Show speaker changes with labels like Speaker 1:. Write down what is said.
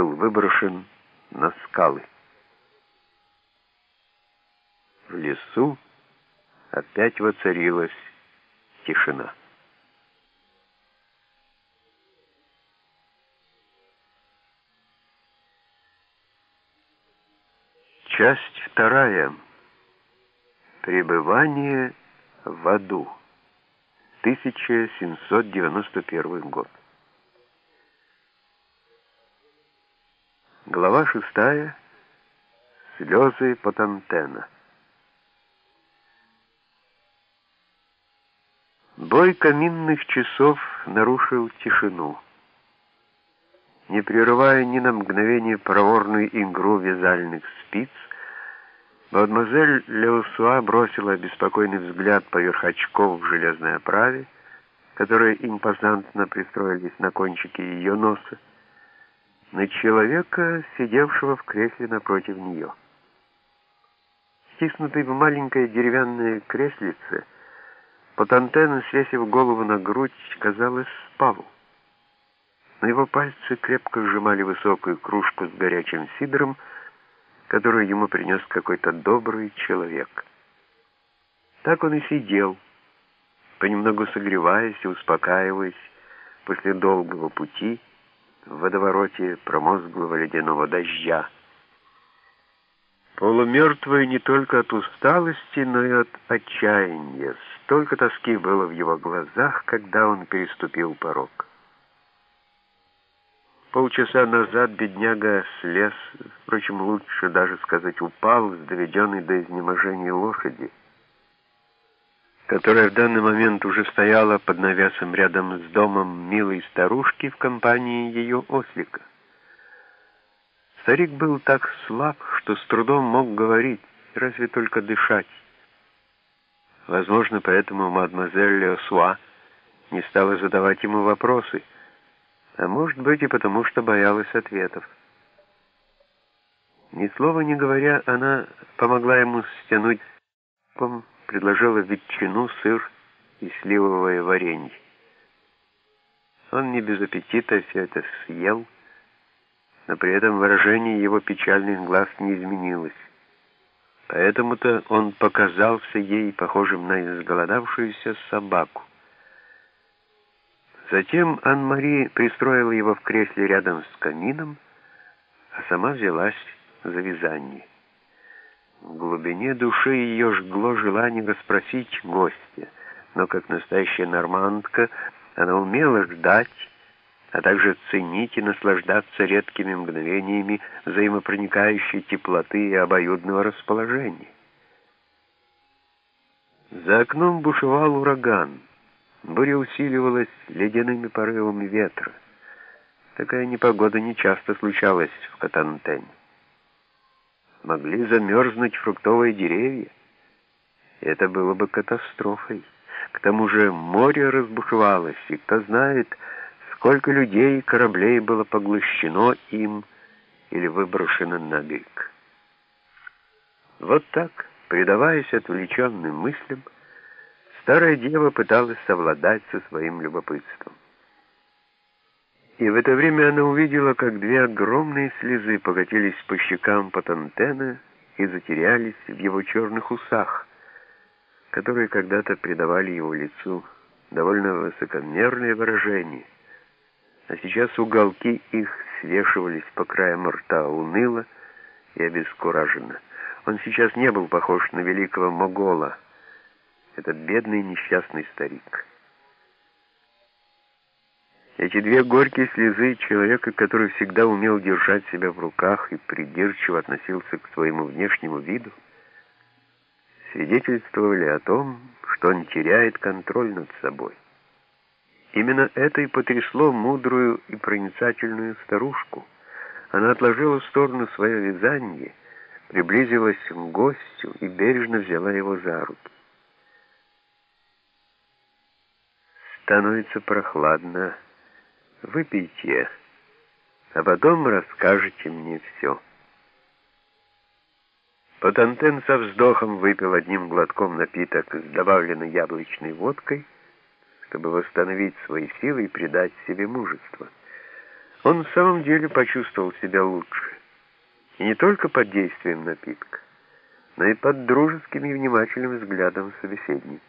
Speaker 1: был выброшен на скалы. В лесу опять воцарилась тишина. Часть вторая. Пребывание в аду. 1791 год. Глава шестая. Слезы Потантена. Бой каминных часов нарушил тишину. Не прерывая ни на мгновение проворную игру вязальных спиц, Мадемуазель Леусуа бросила беспокойный взгляд поверх очков в железной оправе, которые импозантно пристроились на кончике ее носа, на человека, сидевшего в кресле напротив нее. Стиснутый в маленькое деревянное креслице, Потантен, свесив голову на грудь, казалось, спал. Но его пальцы крепко сжимали высокую кружку с горячим сидром, которую ему принес какой-то добрый человек. Так он и сидел, понемногу согреваясь и успокаиваясь после долгого пути в водовороте промозглого ледяного дождя. Полумертвый не только от усталости, но и от отчаяния. Столько тоски было в его глазах, когда он переступил порог. Полчаса назад бедняга слез, впрочем, лучше даже сказать, упал с доведенной до изнеможения лошади, которая в данный момент уже стояла под навесом рядом с домом милой старушки в компании ее ослика. Старик был так слаб, что с трудом мог говорить, разве только дышать. Возможно, поэтому мадемуазель Леосуа не стала задавать ему вопросы — а может быть и потому, что боялась ответов. Ни слова не говоря, она помогла ему стянуть, предложила ветчину, сыр и сливовое варенье. Он не без аппетита все это съел, но при этом выражение его печальных глаз не изменилось. Поэтому-то он показался ей похожим на изголодавшуюся собаку. Затем Ан-Мари пристроила его в кресле рядом с камином, а сама взялась за вязание. В глубине души ее жгло желание расспросить гостя, но как настоящая нормандка она умела ждать, а также ценить и наслаждаться редкими мгновениями взаимопроникающей теплоты и обоюдного расположения. За окном бушевал ураган. Буря усиливалась ледяными порывами ветра. Такая непогода нечасто случалась в Катантене. Могли замерзнуть фруктовые деревья. Это было бы катастрофой. К тому же море разбушевалось, и кто знает, сколько людей и кораблей было поглощено им или выброшено на берег. Вот так, предаваясь отвлеченным мыслям, Старая дева пыталась совладать со своим любопытством. И в это время она увидела, как две огромные слезы покатились по щекам Патантена и затерялись в его черных усах, которые когда-то придавали его лицу довольно высокомерное выражение, а сейчас уголки их свешивались по краям рта уныло и обескураженно. Он сейчас не был похож на великого могола, этот бедный несчастный старик. Эти две горькие слезы человека, который всегда умел держать себя в руках и придирчиво относился к своему внешнему виду, свидетельствовали о том, что он теряет контроль над собой. Именно это и потрясло мудрую и проницательную старушку. Она отложила в сторону свое вязание, приблизилась к гостю и бережно взяла его за руки. становится прохладно. Выпейте, а потом расскажете мне все. Потантен со вздохом выпил одним глотком напиток с добавленной яблочной водкой, чтобы восстановить свои силы и придать себе мужество. Он в самом деле почувствовал себя лучше. И не только под действием напитка, но и под дружеским и внимательным взглядом собеседницы.